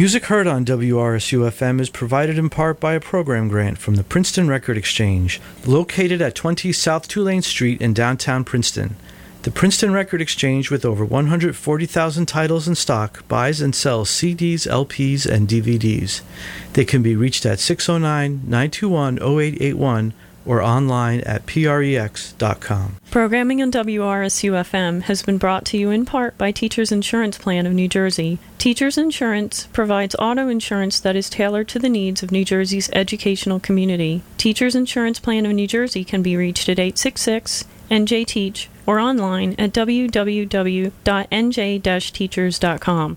Music heard on WRSU FM is provided in part by a program grant from the Princeton Record Exchange, located at 20 South Tulane Street in downtown Princeton. The Princeton Record Exchange, with over 140,000 titles in stock, buys and sells CDs, LPs, and DVDs. They can be reached at 609 921 0881 or online at prex.com. Programming on WRSU FM has been brought to you in part by Teachers Insurance Plan of New Jersey. Teachers Insurance provides auto insurance that is tailored to the needs of New Jersey's educational community. Teachers Insurance Plan of New Jersey can be reached at 866 NJ Teach or online at www.nj-teachers.com.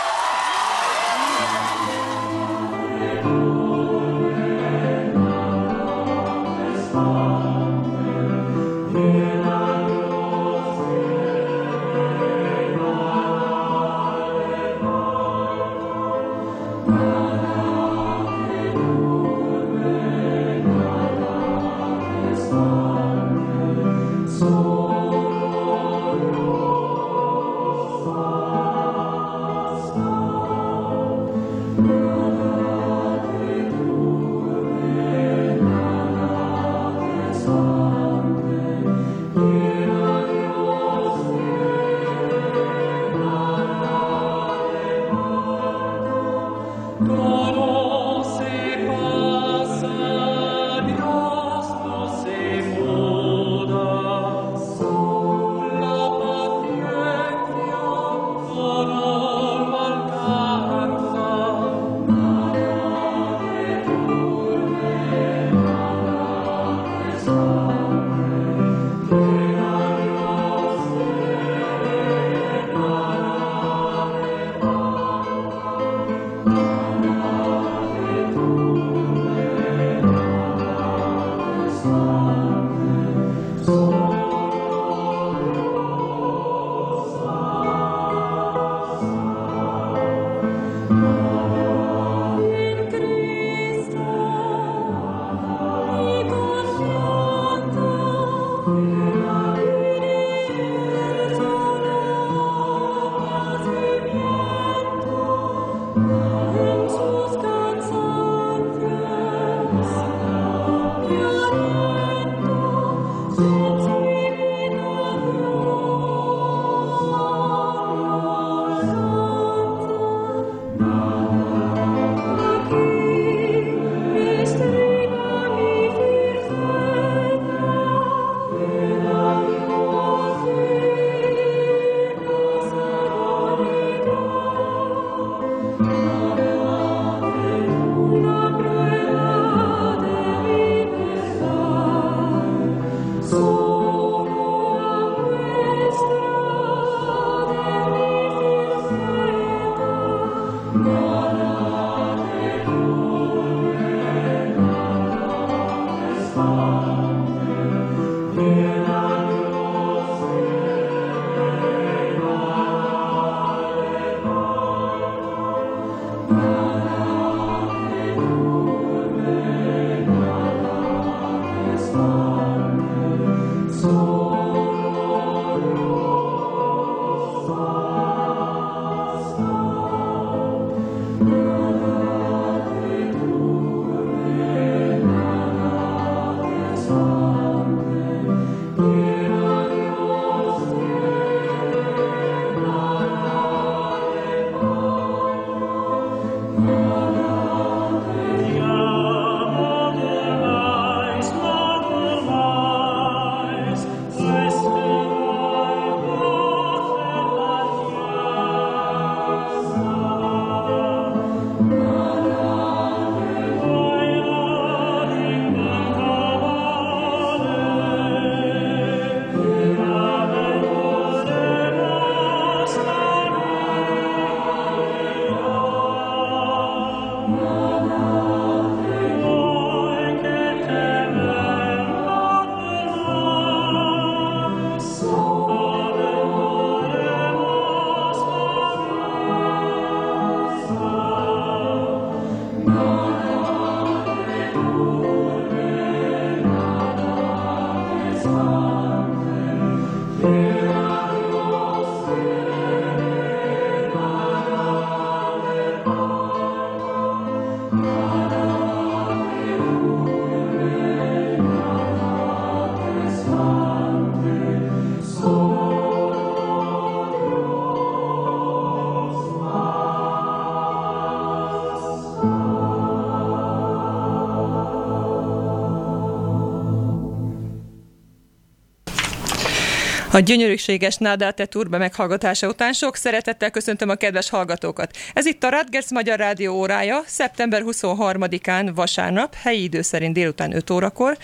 A gyönyörűséges Nádate Turbe meghallgatása után sok szeretettel köszöntöm a kedves hallgatókat. Ez itt a Radgers Magyar Rádió órája, szeptember 23-án vasárnap, helyi idő szerint délután 5 órakor.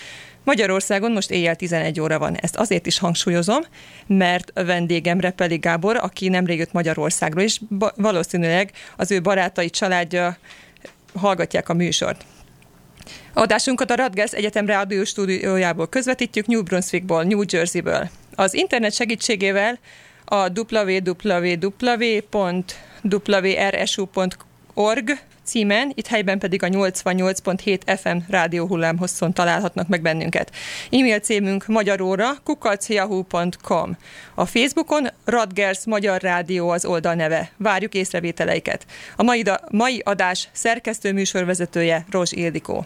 Magyarországon most éjjel 11 óra van. Ezt azért is hangsúlyozom, mert a vendégem Repeli Gábor, aki nemrég jött Magyarországról, és valószínűleg az ő barátai, családja hallgatják a műsort. Adásunkat a Radgers Egyetem Rádió stúdiójából közvetítjük New Brunswickból, New Jerseyből. Az internet segítségével a www.wrsu.org címen, itt helyben pedig a 88.7 FM rádió hullámhosszon találhatnak meg bennünket. E-mail címünk magyaróra kukacjahoo.com. A Facebookon Radgers Magyar Rádió az oldal neve. Várjuk észrevételeiket. A mai, mai adás szerkesztő műsorvezetője Rozs Ildikó.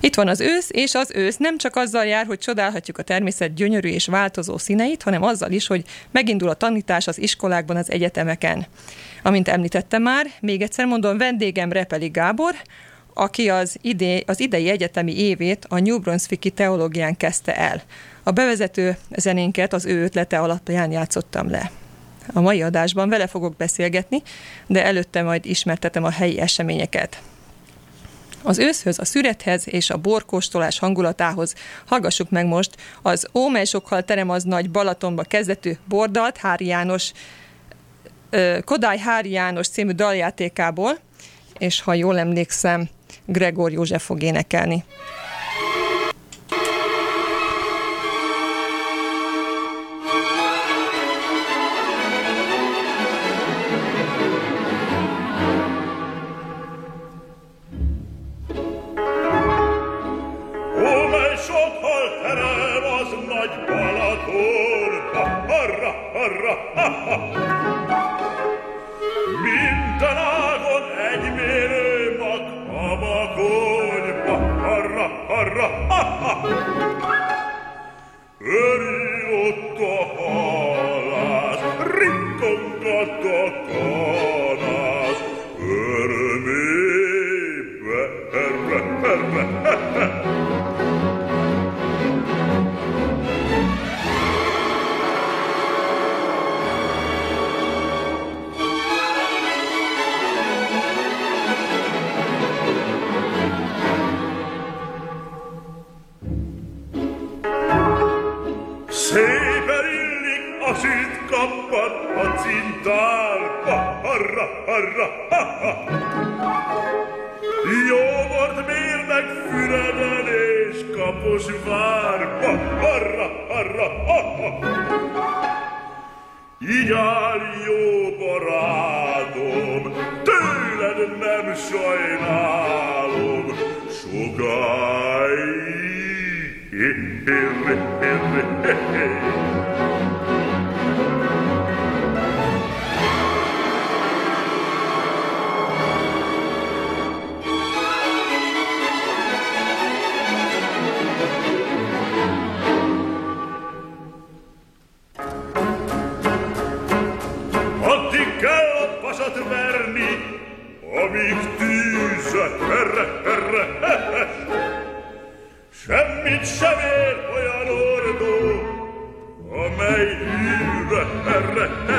Itt van az ősz, és az ősz nem csak azzal jár, hogy csodálhatjuk a természet gyönyörű és változó színeit, hanem azzal is, hogy megindul a tanítás az iskolákban, az egyetemeken. Amint említettem már, még egyszer mondom, vendégem Repeli Gábor, aki az, idé, az idei egyetemi évét a New Brunswicki teológián kezdte el. A bevezető zenénket az ő ötlete alapján játszottam le. A mai adásban vele fogok beszélgetni, de előtte majd ismertetem a helyi eseményeket. Az őszhöz, a szürethez és a borkóstolás hangulatához hallgassuk meg most az Ómely sokkal terem az nagy Balatonba kezdetű bordalt Hári János, Kodály Hári János című daljátékából, és ha jól emlékszem, Gregor József fog énekelni.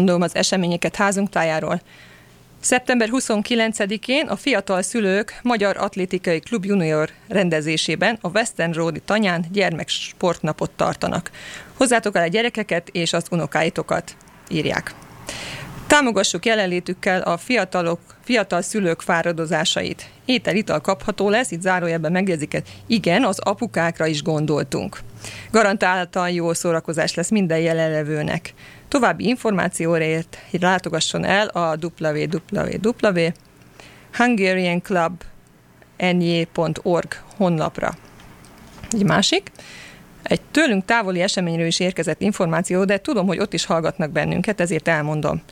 Elmondom az eseményeket házunk tájáról. Szeptember 29-én a Fiatal Szülők Magyar Atlétikai Klub Junior rendezésében a Western Roadi tanyán gyermeksportnapot tartanak. Hozzátok el a gyerekeket és az unokáitokat, írják. Támogassuk jelenlétükkel a fiatalok, fiatal szülők fáradozásait. Étel, ital kapható lesz, itt zárójelben megjegyzik, igen, az apukákra is gondoltunk. Garantáltan jó szórakozás lesz minden jelenlevőnek. További információért látogasson el a www.hungarianclub.org honlapra. Egy másik, egy tőlünk távoli eseményről is érkezett információ, de tudom, hogy ott is hallgatnak bennünket, ezért elmondom.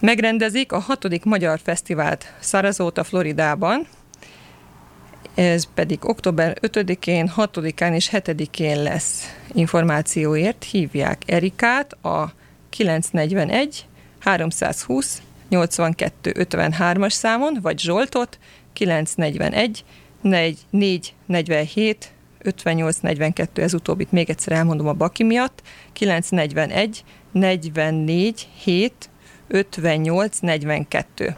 Megrendezik a hatodik Magyar Fesztivált Sarasota, Floridában, ez pedig október 5-én, 6-án és 7-én lesz információért. Hívják Erikát a 941 320 82 53-as számon, vagy Zsoltot 941 447 5842, ez utóbbit még egyszer elmondom a Baki miatt, 941 44 7 58 42.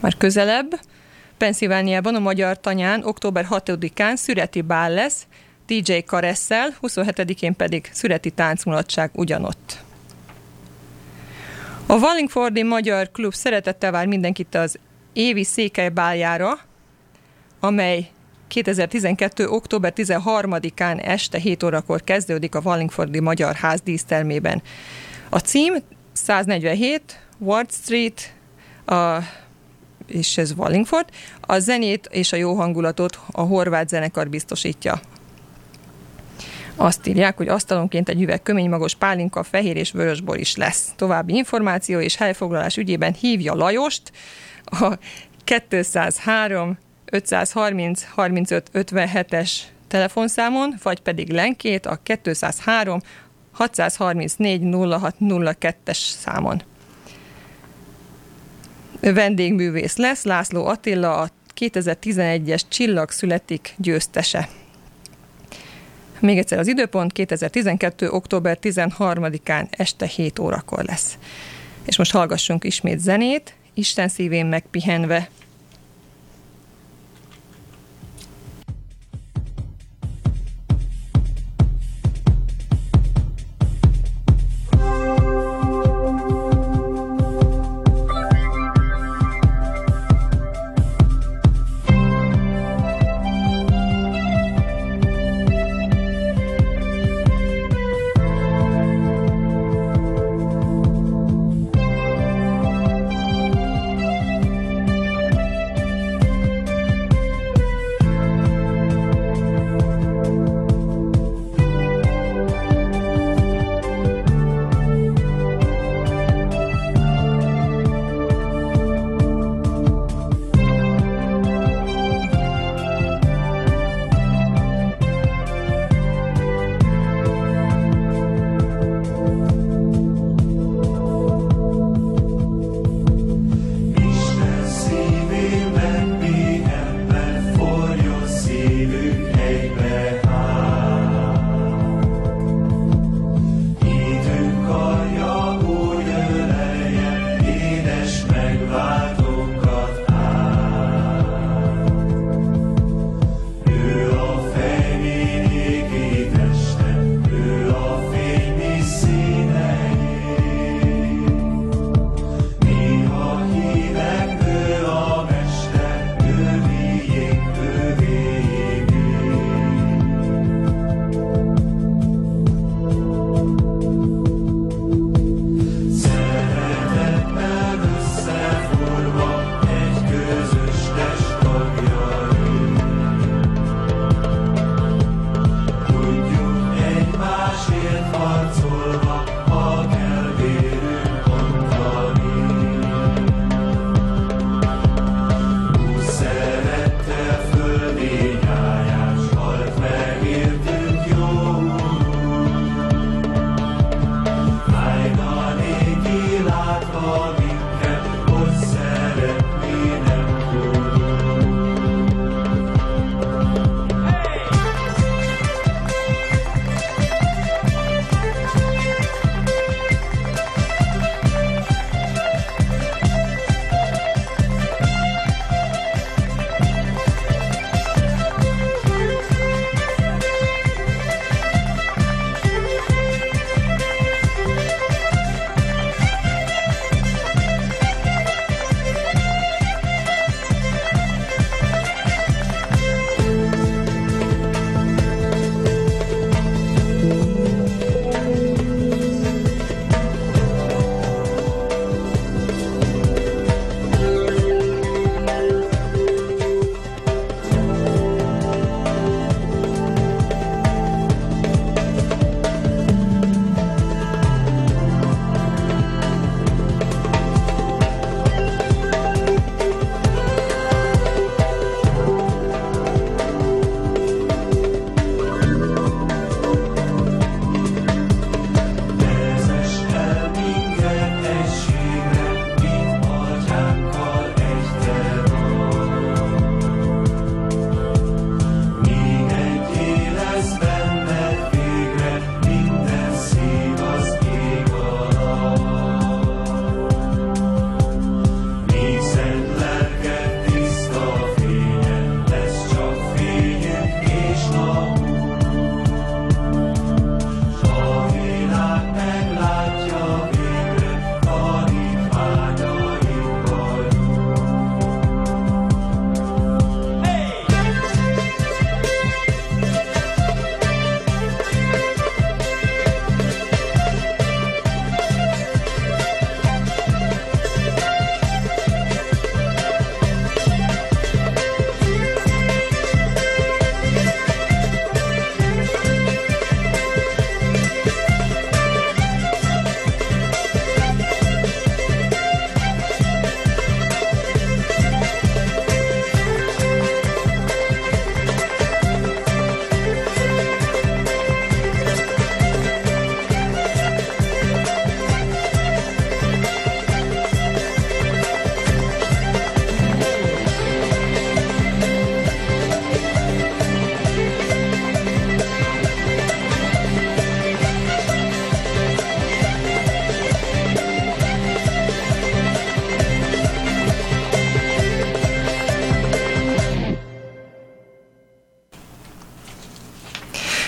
Már közelebb, Pennsylvániában a Magyar Tanyán október 6-án szüreti bál lesz, DJ Karesszel, 27-én pedig szüreti táncmulatság ugyanott. A Wallingfordi Magyar Klub szeretettel vár mindenkit az évi székelybáljára, amely 2012. október 13-án este 7 órakor kezdődik a Wallingfordi Magyar Ház dísztermében. A cím 147 Ward Street, a, és ez Wallingford. A zenét és a jó hangulatot a horvát zenekar biztosítja. Azt írják, hogy asztalonként egy üveg köménymagos pálinka, fehér és vörösbor is lesz. További információ és helyfoglalás ügyében hívja Lajost a 203 530 35 57-es telefonszámon, vagy pedig Lenkét a 203 634 06 02-es számon. Vendégművész lesz László Attila, a 2011-es Csillag születik győztese. Még egyszer az időpont 2012. október 13-án este 7 órakor lesz. És most hallgassunk ismét zenét, Isten szívén megpihenve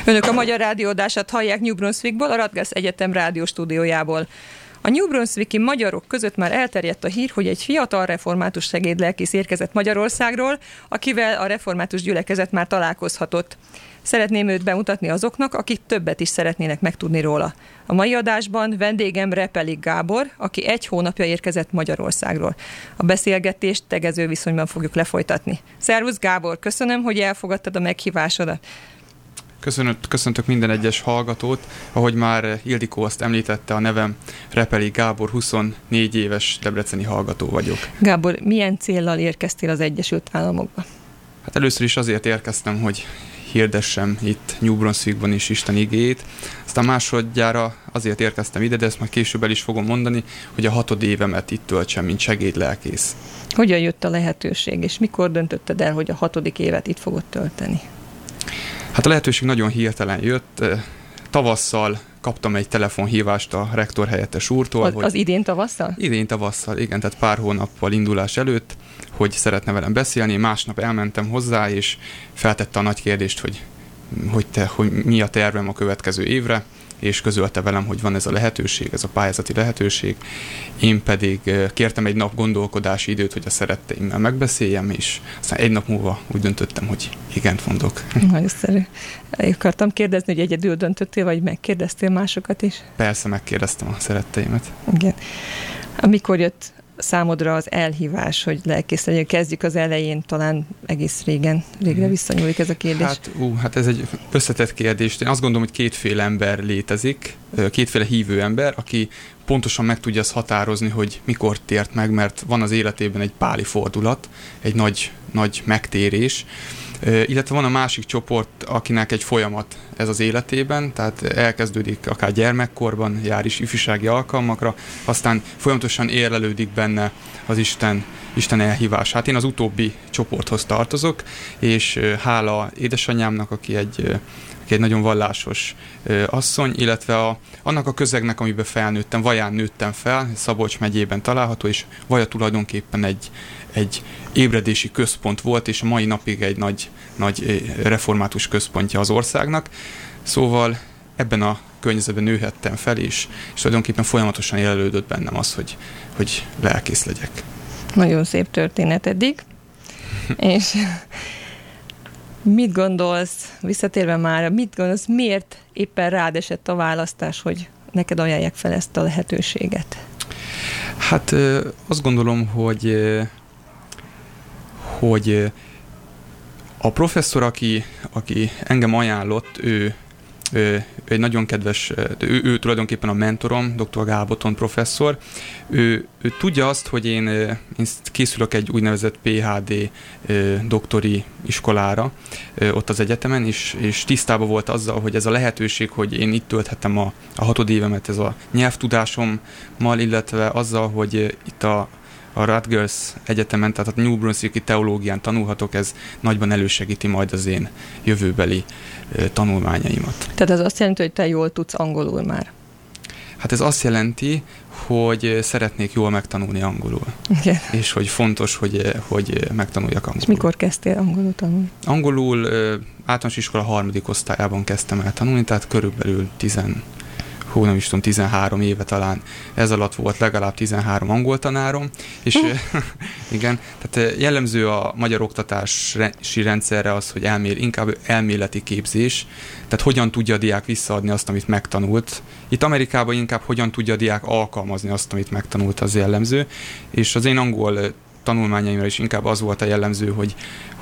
Önök a Magyar Rádiódását hallják New Brunswickból, a Radgers Egyetem rádióstúdiójából. A New Brunswicki magyarok között már elterjedt a hír, hogy egy fiatal református segédlelkész érkezett Magyarországról, akivel a református gyülekezet már találkozhatott. Szeretném őt bemutatni azoknak, akik többet is szeretnének megtudni róla. A mai adásban vendégem Repelik Gábor, aki egy hónapja érkezett Magyarországról. A beszélgetést tegező viszonyban fogjuk lefolytatni. Szervusz Gábor, köszönöm, hogy elfogadtad a meghívásodat. Köszönöm, köszöntök minden egyes hallgatót. Ahogy már Ildikó azt említette, a nevem Repeli Gábor, 24 éves debreceni hallgató vagyok. Gábor, milyen céllal érkeztél az Egyesült Államokba? Hát először is azért érkeztem, hogy hirdessem itt New Brunswickban is Isten igéjét. Aztán másodjára azért érkeztem ide, de ezt majd később el is fogom mondani, hogy a hatod évemet itt töltsem, mint segédlelkész. Hogyan jött a lehetőség, és mikor döntötted el, hogy a hatodik évet itt fogod tölteni? Hát a lehetőség nagyon hirtelen jött. Tavasszal kaptam egy telefonhívást a rektor helyettes úrtól. Az, hogy az idén tavasszal? idén tavasszal, igen, tehát pár hónappal indulás előtt, hogy szeretne velem beszélni. Másnap elmentem hozzá, és feltette a nagy kérdést, hogy, hogy, te, hogy mi a tervem a következő évre, és közölte velem, hogy van ez a lehetőség, ez a pályázati lehetőség. Én pedig kértem egy nap gondolkodási időt, hogy a szeretteimmel megbeszéljem, és aztán egy nap múlva úgy döntöttem, hogy igent mondok. Nagyon szerű. Akartam kérdezni, hogy egyedül döntöttél, vagy megkérdeztél másokat is? Persze megkérdeztem a szeretteimet. Igen. Amikor jött számodra az elhívás, hogy lelkész legyél? Kezdjük az elején, talán egész régen, régre Mhm. visszanyúlik ez a kérdés. Hát, ú, hát ez egy összetett kérdés. Én azt gondolom, hogy kétféle ember létezik, kétféle hívő ember, aki pontosan meg tudja azt határozni, hogy mikor tért meg, mert van az életében egy páli fordulat, egy nagy, nagy megtérés, illetve van a másik csoport, akinek egy folyamat ez az életében, tehát elkezdődik akár gyermekkorban, jár is ifjúsági alkalmakra, aztán folyamatosan érlelődik benne az Isten, Isten elhívás. Hát én az utóbbi csoporthoz tartozok, és hála édesanyámnak, aki egy, aki egy nagyon vallásos asszony, illetve a, annak a közegnek, amiben felnőttem, Vaján nőttem fel, Szabolcs megyében található, és Vaja tulajdonképpen egy, egy ébredési központ volt, és a mai napig egy nagy, nagy ö, református központja az országnak. Szóval ebben a környezetben nőhettem fel, és, és tulajdonképpen folyamatosan jelölődött bennem az, hogy, hogy lelkész legyek. Nagyon szép történet eddig. És mit gondolsz, visszatérve már, mit gondolsz, miért éppen rád esett a választás, hogy neked ajánlják fel ezt a lehetőséget? Hát azt gondolom, hogy hogy a professzor, aki, aki engem ajánlott, ő, ő, egy nagyon kedves, ő, ő tulajdonképpen a mentorom, dr. Gáboton professzor. Ő, ő tudja azt, hogy én, én készülök egy úgynevezett PHD doktori iskolára ott az egyetemen, és, és tisztában volt azzal, hogy ez a lehetőség, hogy én itt tölthetem a, a hatodévemet, ez a nyelvtudásommal, illetve azzal, hogy itt a a Rutgers Egyetemen, tehát a New Brunswicki teológián tanulhatok, ez nagyban elősegíti majd az én jövőbeli tanulmányaimat. Tehát ez azt jelenti, hogy te jól tudsz angolul már. Hát ez azt jelenti, hogy szeretnék jól megtanulni angolul, Igen. és hogy fontos, hogy, hogy megtanuljak angolul. És mikor kezdtél angolul tanulni? Angolul általános iskola harmadik osztályában kezdtem el tanulni, tehát körülbelül 10, hú, nem is tudom, 13 éve talán ez alatt volt legalább 13 angol tanárom, és igen, tehát ö, jellemző a magyar oktatási rendszerre az, hogy elmél, inkább elméleti képzés, tehát hogyan tudja a diák visszaadni azt, amit megtanult. Itt Amerikában inkább hogyan tudja a diák alkalmazni azt, amit megtanult, az jellemző, és az én angol ö, tanulmányaimra is inkább az volt a jellemző, hogy,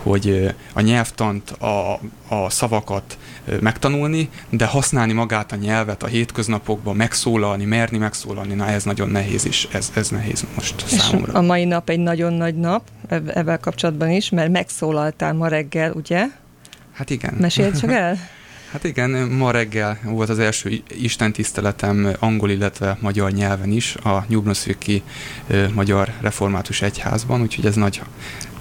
hogy a nyelvtant, a, a szavakat megtanulni, de használni magát a nyelvet a hétköznapokban, megszólalni, merni megszólalni, na ez nagyon nehéz is, ez, ez nehéz most És számomra. a mai nap egy nagyon nagy nap, ebben kapcsolatban is, mert megszólaltál ma reggel, ugye? Hát igen. Mesélj csak el. Hát igen, ma reggel volt az első istentiszteletem angol, illetve magyar nyelven is a New Brunswicki Magyar Református Egyházban, úgyhogy ez nagy,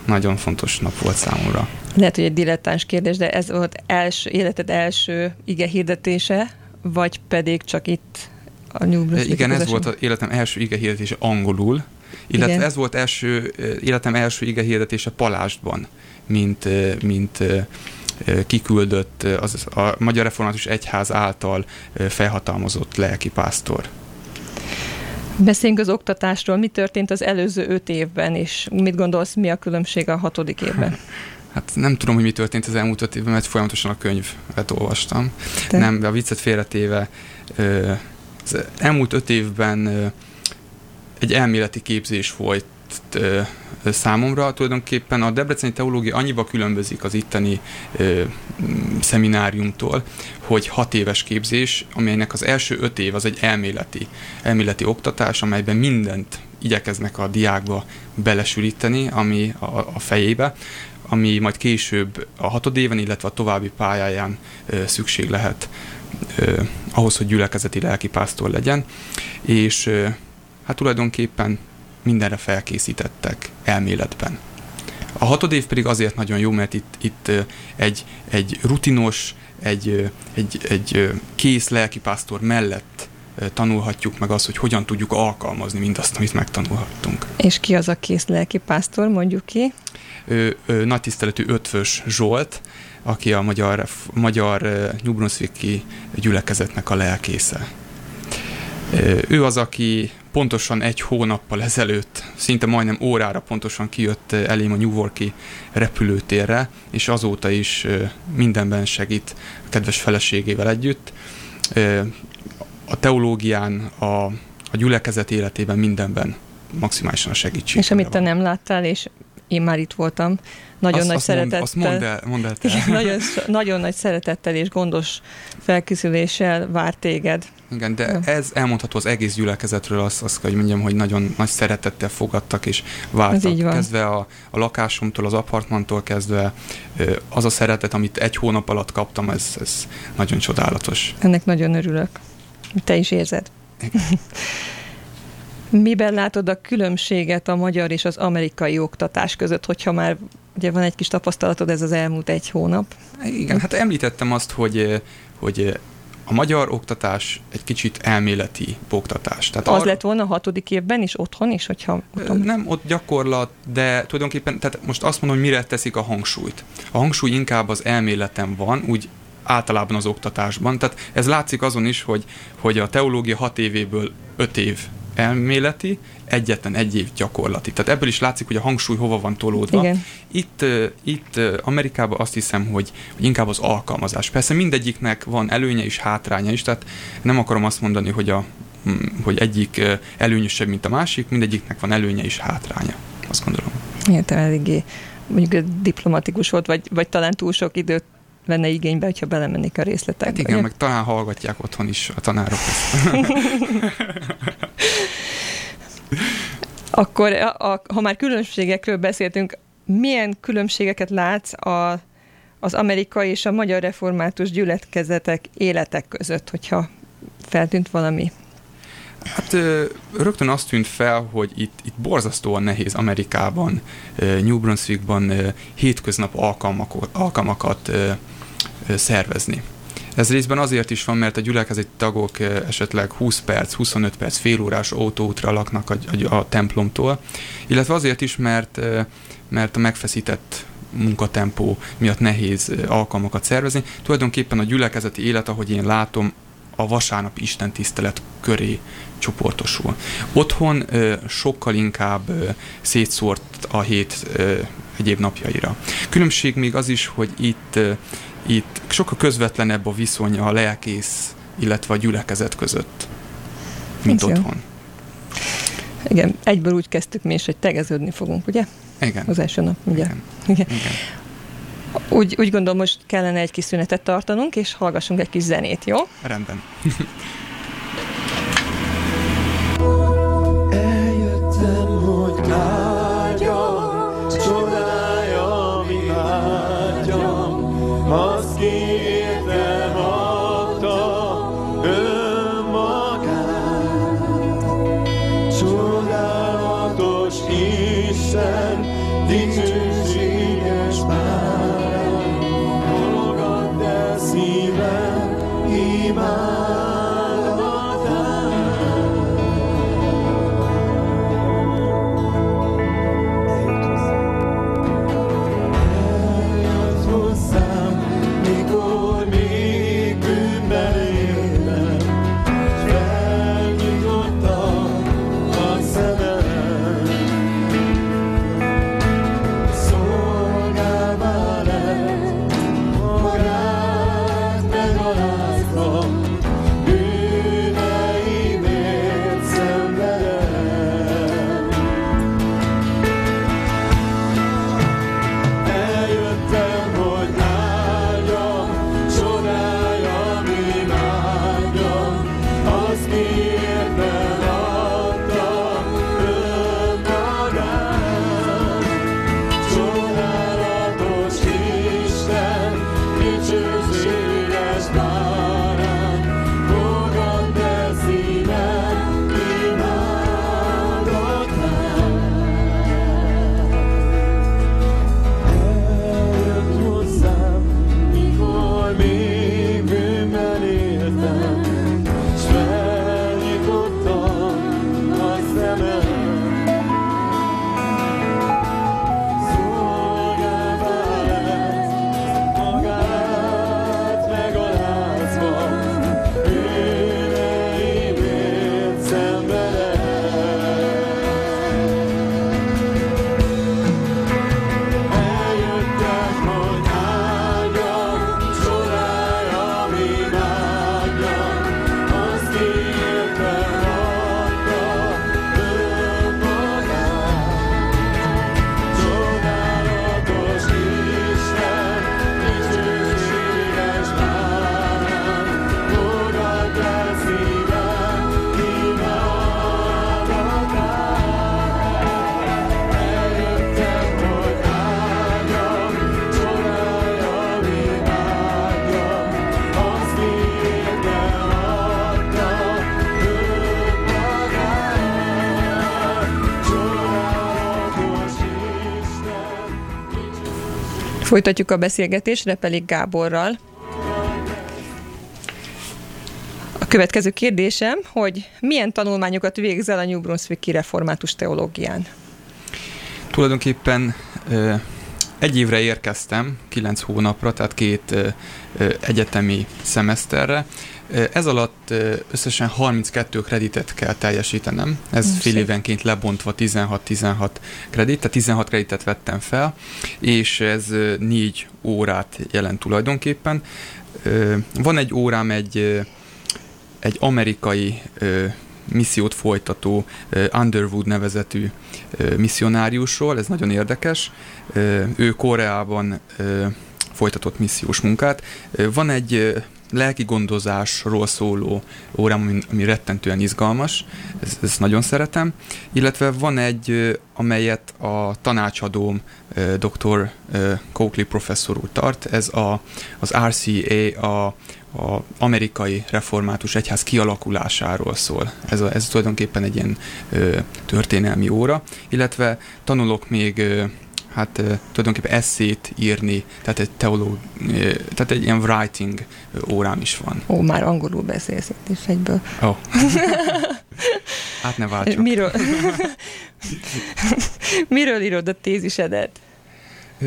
nagyon fontos nap volt számomra. Lehet, hogy egy dilettáns kérdés, de ez volt első, életed első ige hirdetése, vagy pedig csak itt a New Brunswick Igen, ez közösség? volt az életem első ige hirdetése angolul, illetve Igen. ez volt első, életem első ige hirdetése Palástban, mint, mint kiküldött az a Magyar Református Egyház által felhatalmazott lelkipásztor. Beszéljünk az oktatásról. Mi történt az előző öt évben, és mit gondolsz, mi a különbség a hatodik évben? Hát nem tudom, hogy mi történt az elmúlt öt évben, mert folyamatosan a könyvet olvastam. Te? Nem, de a viccet félretéve az elmúlt öt évben egy elméleti képzés volt ö, számomra. Tulajdonképpen a Debreceni teológia annyiba különbözik az itteni ö, szemináriumtól, hogy hat éves képzés, amelynek az első öt év az egy elméleti, elméleti oktatás, amelyben mindent igyekeznek a diákba belesülíteni, ami a, a fejébe, ami majd később a hatodéven, illetve a további pályáján ö, szükség lehet ö, ahhoz, hogy gyülekezeti lelkipásztor legyen, és ö, hát tulajdonképpen mindenre felkészítettek elméletben. A hatod év pedig azért nagyon jó, mert itt, itt egy, egy rutinos, egy, egy, egy kész lelkipásztor mellett tanulhatjuk meg azt, hogy hogyan tudjuk alkalmazni mindazt, amit megtanulhattunk. És ki az a kész lelki pásztor, mondjuk ki? Ö, ö, nagy tiszteletű Ötvös Zsolt, aki a magyar, magyar New Brunswicki gyülekezetnek a lelkésze. Ő az, aki pontosan egy hónappal ezelőtt, szinte majdnem órára pontosan kijött ö, elém a New Yorki repülőtérre, és azóta is ö, mindenben segít a kedves feleségével együtt. Ö, A teológián, a, a gyülekezet életében mindenben maximálisan a segítségre És amit te nem láttál, és én már itt voltam, nagyon Azt- nagy azt szeretettel. Azt mondd el, mondd el te. Igen, nagyon, nagyon nagy szeretettel és gondos felkészüléssel vár téged. Igen, de ez elmondható az egész gyülekezetről, azt, azt hogy mondjam, hogy nagyon nagy szeretettel fogadtak és vártak. Kezdve a, a lakásomtól, az apartmantól kezdve, az a szeretet, amit egy hónap alatt kaptam, ez, ez nagyon csodálatos. Ennek nagyon örülök. Te is érzed. Miben látod a különbséget a magyar és az amerikai oktatás között, hogyha már ugye van egy kis tapasztalatod ez az elmúlt egy hónap? Igen, hát említettem azt, hogy, ö, hogy ö, a magyar oktatás egy kicsit elméleti oktatás. Tehát Az arra- lett volna a hatodik évben is, otthon is, hogyha Ö, otthon... Nem, ott gyakorlat, de tulajdonképpen, tehát most azt mondom, hogy mire teszik a hangsúlyt. A hangsúly inkább az elméleten van, úgy általában az oktatásban. Tehát ez látszik azon is, hogy, hogy a teológia hat évéből öt év elméleti, egyetlen egy év gyakorlati. Tehát ebből is látszik, hogy a hangsúly hova van tolódva. Igen. Itt, itt Amerikában azt hiszem, hogy, hogy inkább az alkalmazás. Persze mindegyiknek van előnye és hátránya is, tehát nem akarom azt mondani, hogy, a, hogy egyik előnyösebb, mint a másik, mindegyiknek van előnye és hátránya. Azt gondolom. Értem, eléggé mondjuk diplomatikus volt, vagy, vagy talán túl sok időt venne igénybe, hogyha belemennék a részletekbe. Hát igen, ugye? meg talán hallgatják otthon is a tanárok. Akkor, a, a, ha már különbségekről beszéltünk, milyen különbségeket látsz a, az amerikai és a magyar református gyülekezetek életek között, hogyha feltűnt valami? Hát rögtön azt tűnt fel, hogy itt, itt borzasztóan nehéz Amerikában, New Brunswickban hétköznap alkalmak, alkalmakat szervezni. Ez részben azért is van, mert a gyülekezeti tagok ö, esetleg 20 perc, 25 perc, félórás autóútra laknak a, a, a templomtól, illetve azért is, mert, ö, mert a megfeszített munkatempó miatt nehéz ö, alkalmakat szervezni. Tulajdonképpen a gyülekezeti élet, ahogy én látom, a vasárnapi Isten tisztelet köré csoportosul. Otthon ö, sokkal inkább ö, szétszórt a hét ö, egyéb napjaira. Különbség még az is, hogy itt, itt sokkal közvetlenebb a viszony a lelkész, illetve a gyülekezet között, mint jó. otthon. Igen, egyből úgy kezdtük mi is, hogy tegeződni fogunk, ugye? Igen. Az első nap, ugye? Igen. Igen. Igen. Úgy, úgy gondolom, most kellene egy kis szünetet tartanunk, és hallgassunk egy kis zenét, jó? Rendben. Folytatjuk a beszélgetést Repelik Gáborral. A következő kérdésem, hogy milyen tanulmányokat végzel a New Brunswicki református teológián? Tulajdonképpen egy évre érkeztem, kilenc hónapra, tehát két egyetemi szemeszterre. Ez alatt összesen 32 kreditet kell teljesítenem, ez Mm, fél évenként lebontva 16-16 kredit, tehát 16 kreditet vettem fel, és ez ö, négy órát jelent tulajdonképpen. Van egy órám egy, egy amerikai missziót folytató Underwood nevezetű misszionáriusról, ez nagyon érdekes. Ő Koreában folytatott missziós munkát. Van egy lelki gondozásról szóló órám, ami, ami rettentően izgalmas, ezt, ezt nagyon szeretem, illetve van egy, amelyet a tanácsadóm dr. Coakley professzor úr tart, ez a, az RCA, a, a amerikai református egyház kialakulásáról szól. Ez, a, ez tulajdonképpen egy ilyen ö, történelmi óra, illetve tanulok még ö, hát ö, tulajdonképpen eszét írni, tehát egy teológ, tehát egy ilyen writing órám is van. Ó, már angolul beszélsz itt is egyből. Ó. Oh. hát ne váltsak. Miről, miről írod a tézisedet?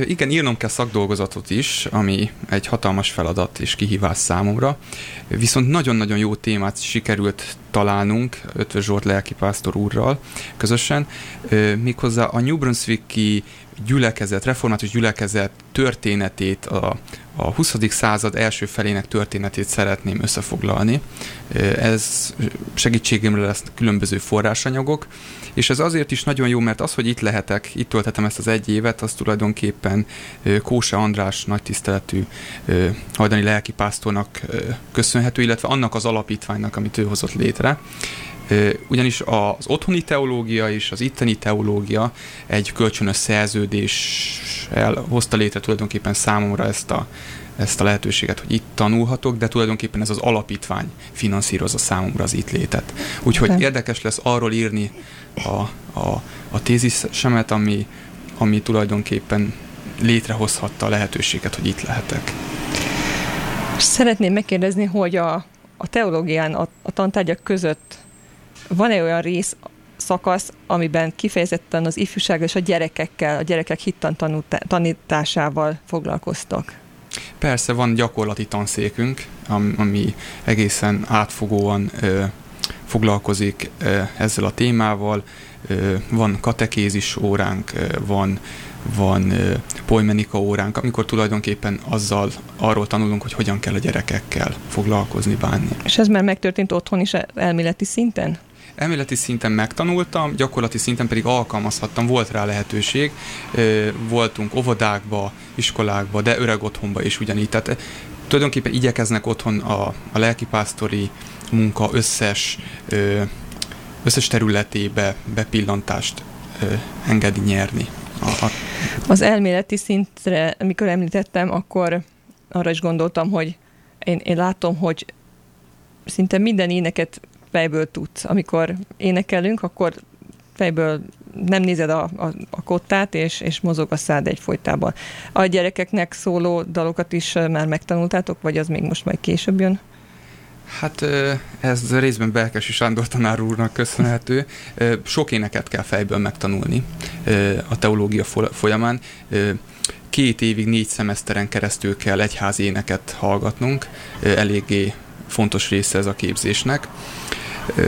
Igen, írnom kell szakdolgozatot is, ami egy hatalmas feladat és kihívás számomra. Viszont nagyon-nagyon jó témát sikerült találnunk Ötvös Zsolt lelkipásztor úrral közösen, méghozzá a New Brunswicki gyülekezet, református gyülekezet történetét, a, a 20. század első felének történetét szeretném összefoglalni. Ez segítségemre lesz különböző forrásanyagok, és ez azért is nagyon jó, mert az, hogy itt lehetek, itt tölthetem ezt az egy évet, az tulajdonképpen Kósa András nagy tiszteletű hajdani lelkipásztornak köszönhető, illetve annak az alapítványnak, amit ő hozott létre. Ugyanis az otthoni teológia és az itteni teológia egy kölcsönös szerződéssel hozta létre tulajdonképpen számomra ezt a, ezt a lehetőséget, hogy itt tanulhatok, de tulajdonképpen ez az alapítvány finanszírozza számomra az itt létet. Úgyhogy Oké. érdekes lesz arról írni a, a, a tézisemet, ami, ami tulajdonképpen létrehozhatta a lehetőséget, hogy itt lehetek. Szeretném megkérdezni, hogy a, a teológián, a, a tantárgyak között van-e olyan rész, szakasz, amiben kifejezetten az ifjúság és a gyerekekkel, a gyerekek hittan tanításával foglalkoztak? Persze van gyakorlati tanszékünk, am- ami egészen átfogóan ö, foglalkozik ö, ezzel a témával. Ö, van katekézis óránk, ö, van van ö, polymenika óránk, amikor tulajdonképpen azzal arról tanulunk, hogy hogyan kell a gyerekekkel foglalkozni, bánni. És ez már megtörtént otthon is elméleti szinten? Elméleti szinten megtanultam, gyakorlati szinten pedig alkalmazhattam, volt rá lehetőség. Voltunk óvodákba, iskolákba, de öreg otthonba is ugyanígy. Tehát eh, tulajdonképpen igyekeznek otthon a, a lelkipásztori munka összes, összes területébe bepillantást ö, engedni nyerni. A, a, Az elméleti szintre, amikor említettem, akkor arra is gondoltam, hogy én, én látom, hogy szinte minden éneket fejből tudsz. Amikor énekelünk, akkor fejből nem nézed a, a, a kottát, és, és mozog a szád egyfolytában. A gyerekeknek szóló dalokat is már megtanultátok, vagy az még most majd később jön? Hát ez részben Belkesi Sándor tanár úrnak köszönhető. Sok éneket kell fejből megtanulni a teológia fol- folyamán. Két évig, négy szemeszteren keresztül kell egyházi éneket hallgatnunk. Eléggé fontos része ez a képzésnek.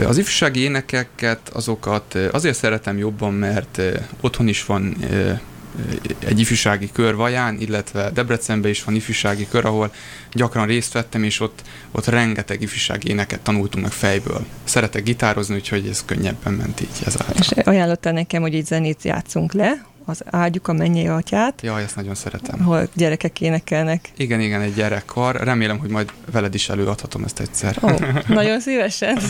Az ifjúsági énekeket, azokat azért szeretem jobban, mert otthon is van egy ifjúsági kör Vaján, illetve Debrecenben is van ifjúsági kör, ahol gyakran részt vettem, és ott, ott rengeteg ifjúsági éneket tanultunk meg fejből. Szeretek gitározni, úgyhogy ez könnyebben ment így ezáltal. És ajánlotta nekem, hogy egy zenét játszunk le, az áldjuk a mennyei atyát, Jaj, ezt nagyon szeretem. ahol gyerekek énekelnek. Igen, igen, egy gyerekkar. Remélem, hogy majd veled is előadhatom ezt egyszer. Ó, nagyon szívesen.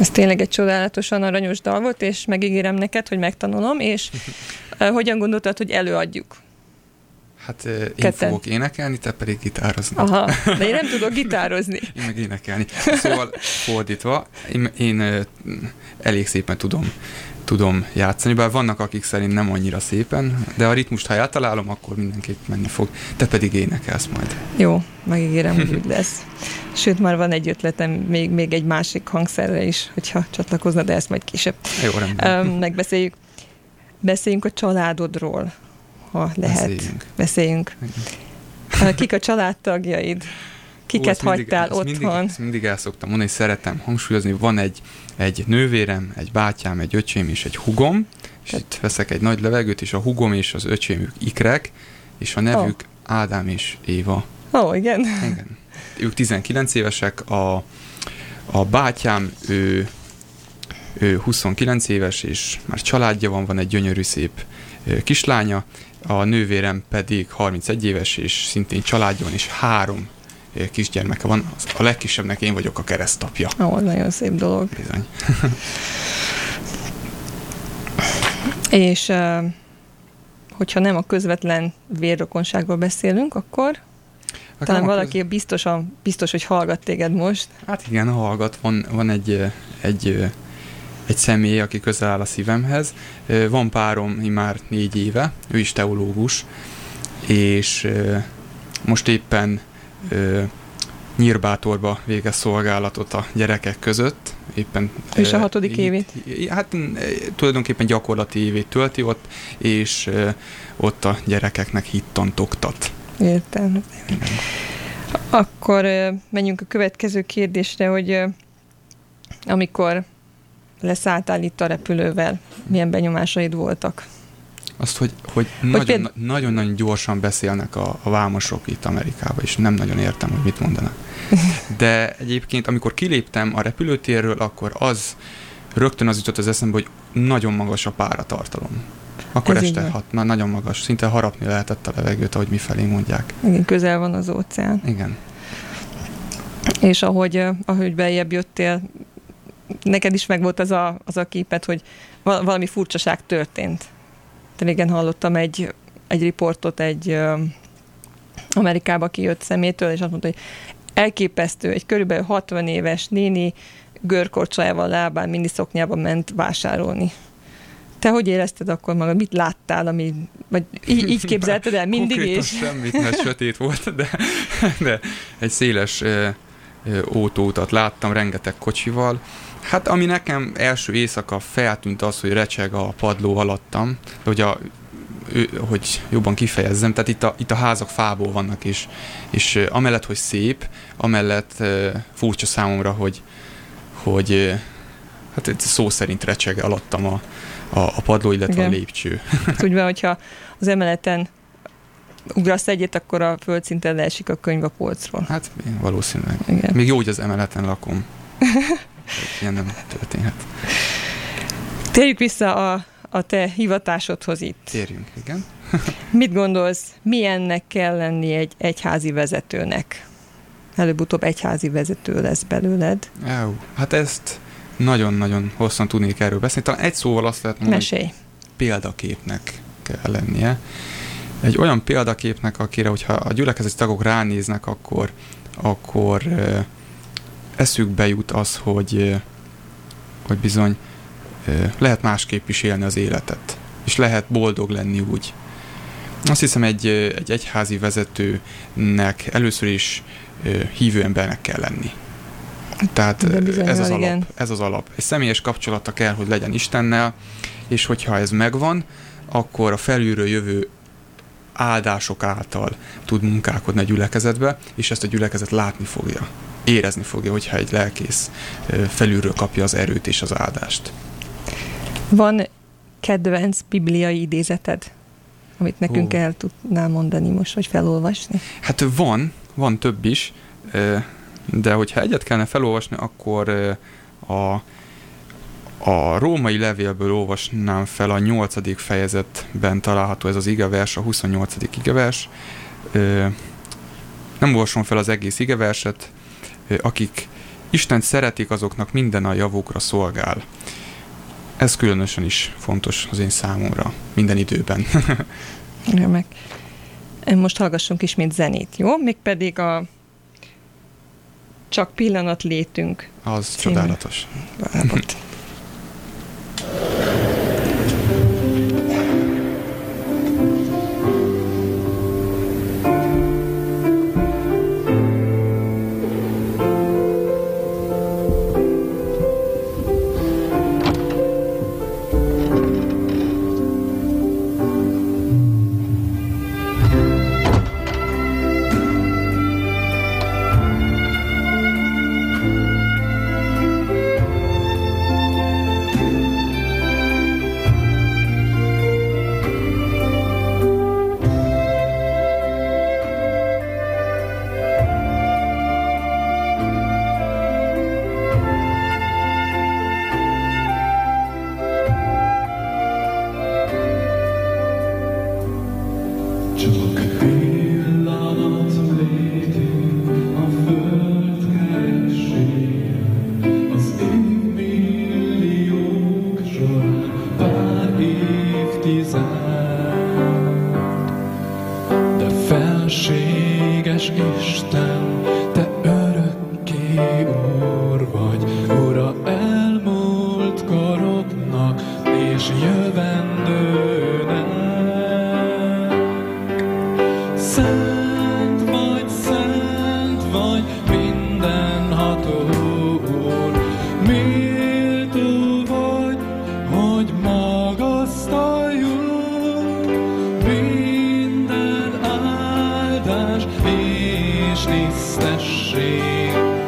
Ez tényleg egy csodálatosan aranyos dal volt, és megígérem neked, hogy megtanulom, és hogyan gondoltad, hogy előadjuk? Hát én Ketten. fogok énekelni, te pedig gitározni. Aha, de én nem tudok gitározni. Én meg énekelni. Szóval fordítva, én, én elég szépen tudom, tudom játszani, bár vannak, akik szerint nem annyira szépen, de a ritmust, ha eltalálom, akkor mindenképp menni fog. Te pedig énekelsz majd. Jó, megígérem, hogy úgy lesz. Sőt, már van egy ötletem még, még egy másik hangszerre is, hogyha csatlakozna, de ezt majd később Jó, rendben. um, megbeszéljük. Beszéljünk a családodról, ha lehet. Beszéljünk. Beszéljünk. Kik a családtagjaid? Kiket Ó, mindig- hagytál mindig, otthon? Ezt mindig el szoktam mondani, szeretem hangsúlyozni, van egy, egy nővérem, egy bátyám, egy öcsém és egy hugom, és itt veszek egy nagy levegőt, és a hugom és az öcsémük ikrek, és a nevük Ádám és Éva. Ó, oh, igen. Igen. Ők 19 évesek, a, a bátyám, ő, ő 29 éves, és már családja van, van egy gyönyörű szép kislánya, a nővérem pedig 31 éves, és szintén családja van, és három kisgyermeke van. A legkisebbnek én vagyok a keresztapja. Ó, nagyon szép dolog. Bizony. És hogyha nem a közvetlen vérrokonságról beszélünk, akkor talán nem a valaki biztosan, biztos, hogy hallgat téged most. Hát igen, hallgat, van, van egy, egy, egy személy, aki közel áll a szívemhez. Van párom már négy éve, ő is teológus, és most éppen Nyírbátorba végez szolgálatot a gyerekek között. Éppen, is a hatodik itt- évét? Hát tulajdonképpen gyakorlati évét tölti ott, és ö, ott a gyerekeknek hittant oktat. Értem. Akkor menjünk a következő kérdésre, hogy amikor leszálltál itt a repülővel, milyen benyomásaid voltak? Azt, hogy, hogy nagyon, például- nagyon-nagyon gyorsan beszélnek a, a vámosok itt Amerikában, és nem nagyon értem, hogy mit mondanak. De egyébként, amikor kiléptem a repülőtérről, akkor az rögtön az jutott az eszembe, hogy nagyon magas a páratartalom. Akkor Ez este hat, na, nagyon magas, szinte harapni lehetett a levegőt, ahogy mifelé mondják. Igen, közel van az óceán. Igen. És ahogy, ahogy beljebb jöttél, neked is megvolt az a, az a képet, hogy val- valami furcsaság történt. Te régen hallottam egy, egy riportot egy Amerikába kijött szemétől, és azt mondta, hogy elképesztő, egy körülbelül 60 éves néni görkorcsájával lábán, mini szoknyában ment vásárolni. Te hogy érezted akkor magad? Mit láttál, ami, vagy így, így képzelted el mindig Konkrétan is? semmit, mert sötét volt, de, de egy széles ótóutat láttam, rengeteg kocsival. Hát ami nekem első éjszaka feltűnt az, hogy recseg a padló alattam, hogy, a, hogy jobban kifejezzem, tehát itt a, itt a házak fából vannak, és, és amellett, hogy szép, amellett furcsa számomra, hogy, hogy hát szó szerint recseg alattam a, a, a padló, illetve Igen. a lépcső. Van, hogyha az emeleten ugrasz egyet, akkor a földszinten leesik a könyv a polcról. Hát valószínűleg. Igen. Még jó, hogy az emeleten lakom. Ilyen nem történhet. Térjük vissza a, a te hivatásodhoz itt. Térjünk, igen. Mit gondolsz, milyennek kell lenni egy egyházi vezetőnek? Előbb-utóbb egyházi vezető lesz belőled. Eú, hát ezt nagyon-nagyon hosszan tudnék erről beszélni. Talán egy szóval azt lehet mondani, hogy Mesélj. példaképnek kell lennie. Egy olyan példaképnek, akire, hogyha a gyülekezeti tagok ránéznek, akkor, akkor eszükbe jut az, hogy, hogy bizony lehet másképp is élni az életet, és lehet boldog lenni úgy. Azt hiszem, egy, egy egyházi vezetőnek először is hívő embernek kell lenni. Tehát ez az, alap, igen. ez az alap. Egy személyes kapcsolata kell, hogy legyen Istennel, és hogyha ez megvan, akkor a felülről jövő áldások által tud munkálkodni a gyülekezetbe, és ezt a gyülekezet látni fogja, érezni fogja, hogyha egy lelkész felülről kapja az erőt és az áldást. Van kedvenc bibliai idézeted, amit nekünk Hú. el tudnál mondani most, vagy felolvasni? Hát van, van több is, de hogyha egyet kellene felolvasni, akkor a, a római levélből olvasnám fel a nyolcadik fejezetben található ez az igevers, a 28. igevers. Nem olvasom fel az egész igeverset. Akik Isten szeretik, azoknak minden a javukra szolgál. Ez különösen is fontos az én számomra, minden időben. Remek. Most hallgassunk ismét zenét, jó? Mégpedig a Csak pillanat létünk Az Című. csodálatos. darabot. śni z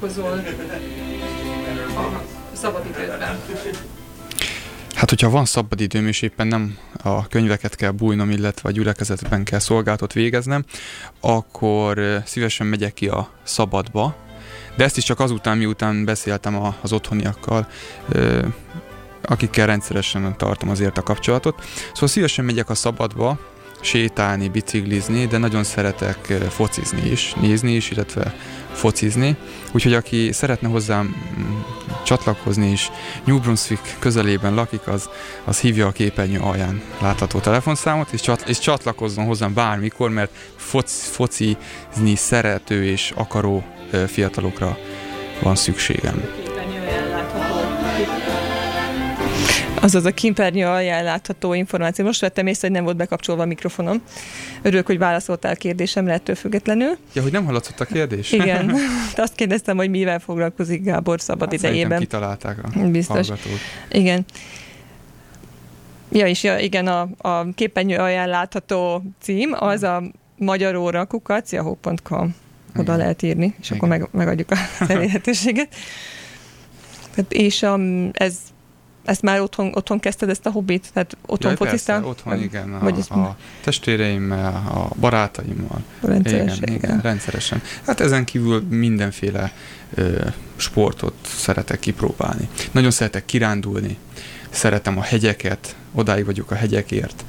foglalkozol a szabadidődben? Hát, hogyha van szabadidőm, és éppen nem a könyveket kell bújnom, illetve a gyülekezetben kell szolgálatot végeznem, akkor szívesen megyek ki a szabadba, de ezt is csak azután, miután beszéltem az otthoniakkal, akikkel rendszeresen tartom azért a kapcsolatot. Szóval szívesen megyek a szabadba, sétálni, biciklizni, de nagyon szeretek ö, focizni is, nézni is, illetve focizni. Úgyhogy aki szeretne hozzám mm, csatlakozni is, New Brunswick közelében lakik, az, az hívja a képernyő alján látható telefonszámot, és, csat, és csatlakozzon hozzám bármikor, mert foc, focizni szerető és akaró ö, fiatalokra van szükségem. Azaz a kimpernyő alján látható információ. Most vettem észre, hogy nem volt bekapcsolva a mikrofonom. Örülök, hogy válaszoltál a kérdésemre ettől függetlenül. Ja, hogy nem hallatszott a kérdés? Igen. De azt kérdeztem, hogy mivel foglalkozik Gábor szabad Hát idejében. kitalálták a Biztos. hallgatók. Igen. Ja, és ja, igen, a, a képernyő alján látható cím az a magyaróra kukac.yahoo.com. Oda Igen. lehet írni, és Igen. akkor meg, megadjuk a elérhetőséget. Tehát, és um, ez, ezt már otthon, otthon kezdted ezt a hobbit? Tehát otthon Jaj, fociztál? persze, otthon, igen, a, Vagy ezt a testvéreimmel, a barátaimmal. rendszerességgel? Igen, igen, rendszeresen. Hát ezen kívül mindenféle ö, sportot szeretek kipróbálni. Nagyon szeretek kirándulni, szeretem a hegyeket, odáig vagyok a hegyekért.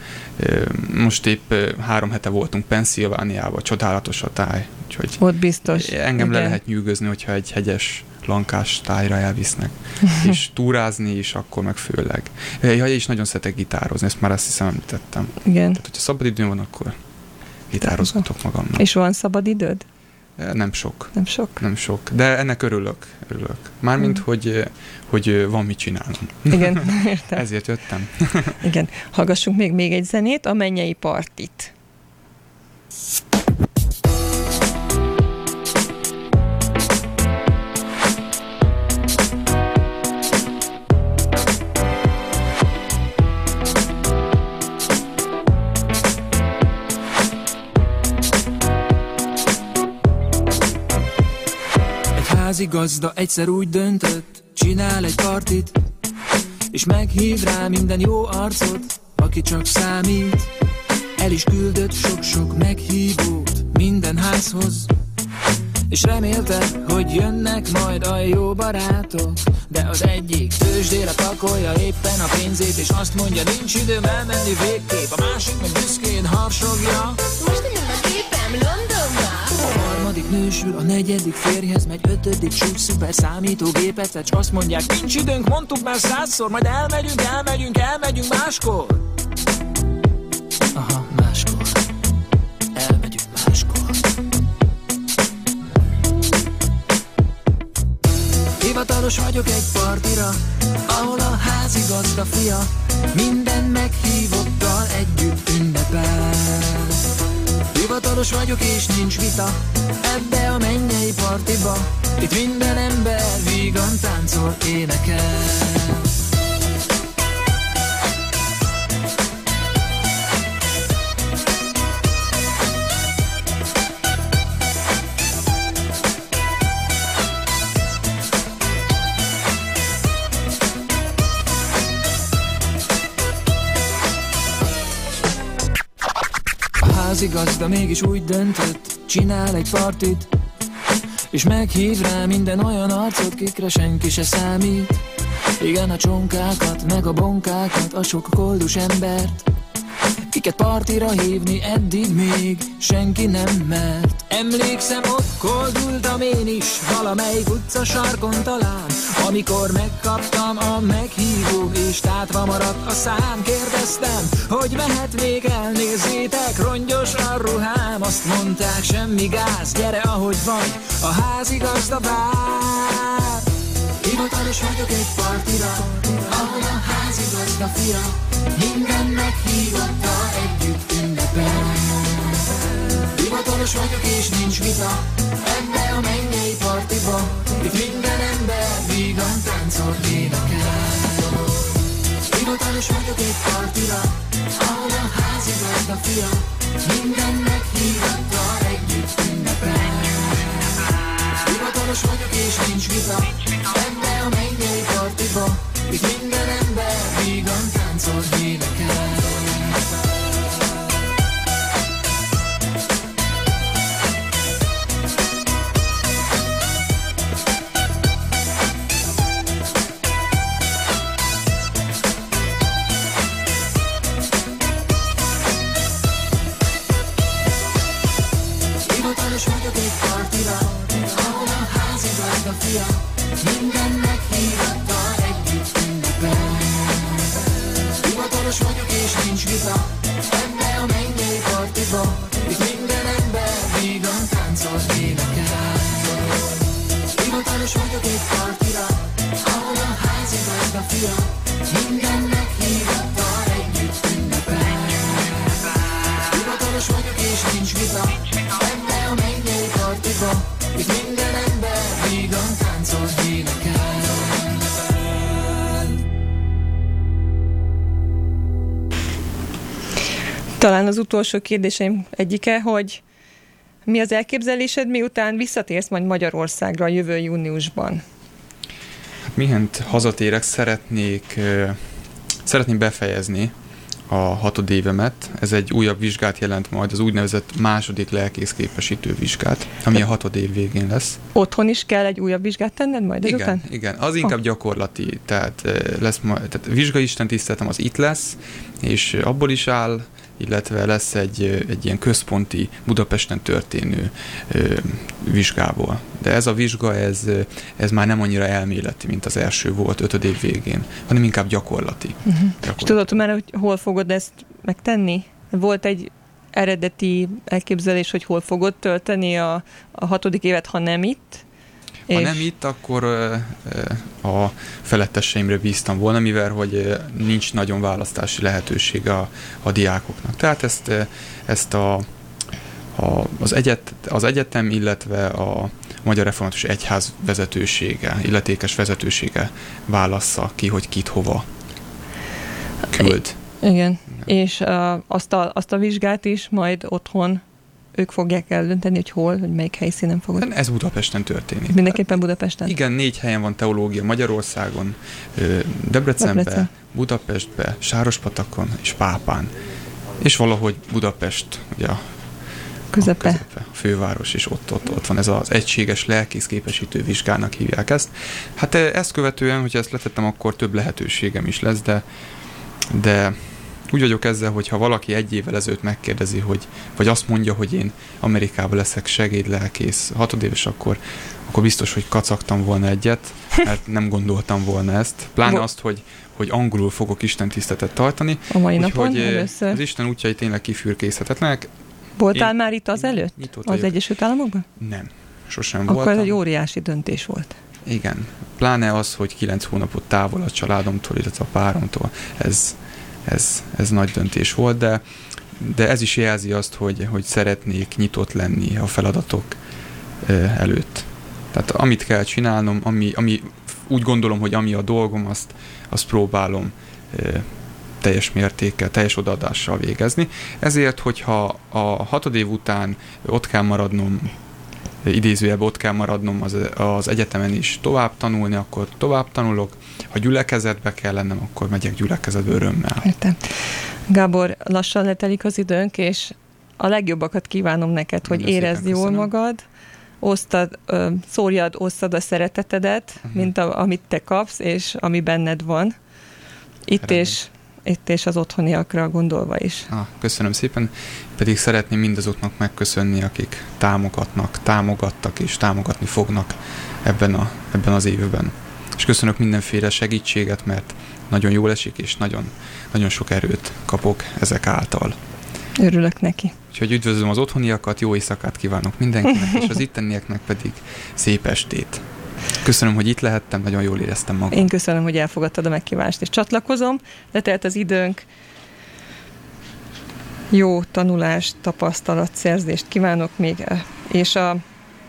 Most épp három hete voltunk Pennsylvániában, csodálatos a táj, úgyhogy Ott biztos. engem le igen. lehet nyűgözni, hogyha egy hegyes lankás tájra elvisznek, és túrázni is, akkor meg főleg. Ja, és nagyon szeretek gitározni, ezt már azt hiszem említettem. Igen. Tehát, hogyha szabad időm van, akkor gitározgatok magamnak. És van szabad időd? Nem sok, Nem sok? nem sok, de ennek örülök, örülök. Mármint, Mm. hogy, hogy van mit csinálnom. Igen, értem. Ezért jöttem. Igen. Hallgassunk még, még egy zenét, a mennyei partit. Egy házigazda egyszer úgy döntött, csinál egy partit, és meghív rá minden jó arcot, aki csak számít. El is küldött sok-sok meghívót minden házhoz, és remélte, hogy jönnek majd a jó barátok. De az egyik tőzsdére pakolja éppen a pénzét, és azt mondja, nincs időm elmenni végképp. A másik meg büszkén harsogja, Most a gépem Londonba a harmadik nősül, a negyedik férjhez megy, ötödik csúcs szuper számítógépet, vagy azt mondják, nincs időnk, mondtuk már százszor, majd elmegyünk, elmegyünk, elmegyünk máskor. Aha, máskor. Elmegyünk máskor. Hivatalos vagyok egy partira, ahol a házigazda fia minden meghívottal Hivatalos vagyok és nincs vita Ebbe a mennyei partiba. Itt minden ember vígan táncol, énekel A házigazda mégis úgy döntött, csinál egy partit, és meghív rá minden olyan arcot, kikre senki se számít. Igen, a csonkákat, meg a bonkákat, a sok koldus embert, kiket partira hívni eddig még senki nem mert. Emlékszem, ott koldultam én is, valamelyik utca sarkon talán, amikor megkaptam a meghívó, és tátva maradt a szám. Kérdeztem, hogy mehetnék el, nézzétek, rongyos a ruhám. Azt mondták, semmi gáz, gyere ahogy vagy, a házigazda vár. Hivatalos vagyok egy partira, ahol a házigazda fia minden meghívottal együtt ünnepel. Hivatalos vagyok és nincs vita, ebbe a mennyei partiba, itt minden ember vígan táncol, énekel. Hivatalos vagyok egy partira, ahol a házigazda fia minden meghívottal együtt ünnepel. Hivatalos vagyok és nincs vita Ebbe a mennyei partiba Itt minden ember vígan táncol, énekel Talán az utolsó kérdéseim egyike, hogy mi az elképzelésed, miután visszatérsz majd Magyarországra a jövő júniusban? Hát mihent hazatérek, szeretnék, szeretném befejezni a hatodévemet. Ez egy újabb vizsgát jelent majd, az úgynevezett második lelkészképesítő vizsgát, ami a hatodév végén lesz. Otthon is kell egy újabb vizsgát tenned majd ezután? Igen, igen, az inkább Ah. gyakorlati, tehát lesz majd, tehát vizsgaisten tiszteletem az itt lesz, és abból is áll, illetve lesz egy, egy ilyen központi Budapesten történő ö, vizsgából. De ez a vizsga, ez, ez már nem annyira elméleti, mint az első volt ötöd év végén, hanem inkább gyakorlati. Uh-huh. gyakorlati. És tudod már, hogy hol fogod ezt megtenni? Volt egy eredeti elképzelés, hogy hol fogod tölteni a, a hatodik évet, ha nem itt? Ha nem itt, akkor a felettesseimre bíztam volna, mivel hogy nincs nagyon választási lehetőség a, a diákoknak. Tehát ezt, ezt a, a, az, egyet, az egyetem, illetve a Magyar Református Egyház vezetősége, illetékes vezetősége válassza ki, hogy kit hova küld. Igen. És uh, azt, a, azt a vizsgát is majd otthon ők fogják eldönteni, hogy hol, hogy melyik helyszínen fogod. Ez Budapesten történik. Mindenképpen Budapesten? Igen, négy helyen van teológia Magyarországon, Debrecenbe, Debrecen. Budapestbe, Sárospatakon és Pápán. És valahogy Budapest, ugye a Közepe. A, közepe, a főváros, és ott, ott, ott van ez az egységes lelkészképesítő vizsgának hívják ezt. Hát ezt követően, hogyha ezt letettem, akkor több lehetőségem is lesz, de, de úgy vagyok ezzel, hogy ha valaki egy évvel ezelőtt megkérdezi, hogy, vagy azt mondja, hogy én Amerikában leszek segédlelkész hatodéves, akkor, akkor biztos, hogy kacagtam volna egyet, mert nem gondoltam volna ezt. Pláne azt, hogy, hogy angolul fogok Isten tisztetet tartani. A mai napon Úgyhogy, eh, először. az Isten útjai tényleg kifürkészhetetlenek. Voltál Én- már itt az előtt? Az vagyok. Egyesült Államokban? Nem, sosem Akkor voltam. ez egy óriási döntés volt. Igen. Pláne az, hogy kilenc hónapot távol a családomtól, illetve a páromtól, ez, ez, ez nagy döntés volt, de, de ez is jelzi azt, hogy, hogy szeretnék nyitott lenni a feladatok előtt. Tehát amit kell csinálnom, ami, ami úgy gondolom, hogy ami a dolgom, azt, azt próbálom teljes mértékkel, teljes odaadással végezni. Ezért, hogyha a hatod év után ott kell maradnom idézőjelben ott kell maradnom az, az egyetemen is tovább tanulni, akkor tovább tanulok. Ha gyülekezetbe kell lennem, akkor megyek gyülekezetbe örömmel. Értem. Gábor, lassan letelik az időnk, és a legjobbakat kívánom neked, hogy Nagyon érezd jól köszönöm. magad, osztad, szórjad, osztad a szeretetedet, Mhm. mint a, amit te kapsz, és ami benned van. Itt Remény. és, itt és az otthoniakra gondolva is. Ah, köszönöm szépen. Pedig szeretném mindazoknak megköszönni, akik támogatnak, támogattak és támogatni fognak ebben, a, ebben az évben. És köszönök mindenféle segítséget, mert nagyon jól esik, és nagyon, nagyon sok erőt kapok ezek által. Örülök neki. Úgyhogy üdvözlöm az otthoniakat, jó éjszakát kívánok mindenkinek, és az ittenieknek pedig szép estét. Köszönöm, hogy itt lehettem, nagyon jól éreztem magam. Én köszönöm, hogy elfogadtad a megkívást, és csatlakozom. Letelt az időnk. Jó tanulást, tapasztalatszerzést kívánok még, és a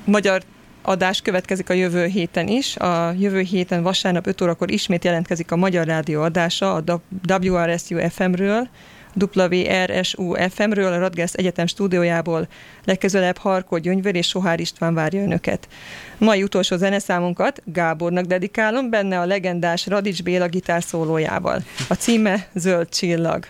magyar adás következik a jövő héten is. A jövő héten vasárnap 5 órakor ismét jelentkezik a Magyar Rádió adása a WRSU FM-ről, WRSU FM-ről, a Radgers Egyetem stúdiójából. Legközelebb Harkó Gyöngyver és Sohár István várja önöket. Mai utolsó zeneszámunkat Gábornak dedikálom, benne a legendás Radics Béla gitárszólójával. A címe Zöld csillag.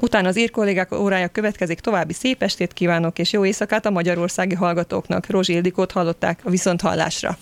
Utána az ír kollégák órája következik, további szép estét kívánok, és jó éjszakát a magyarországi hallgatóknak. Rozsi Ildikót hallották a viszonthallásra.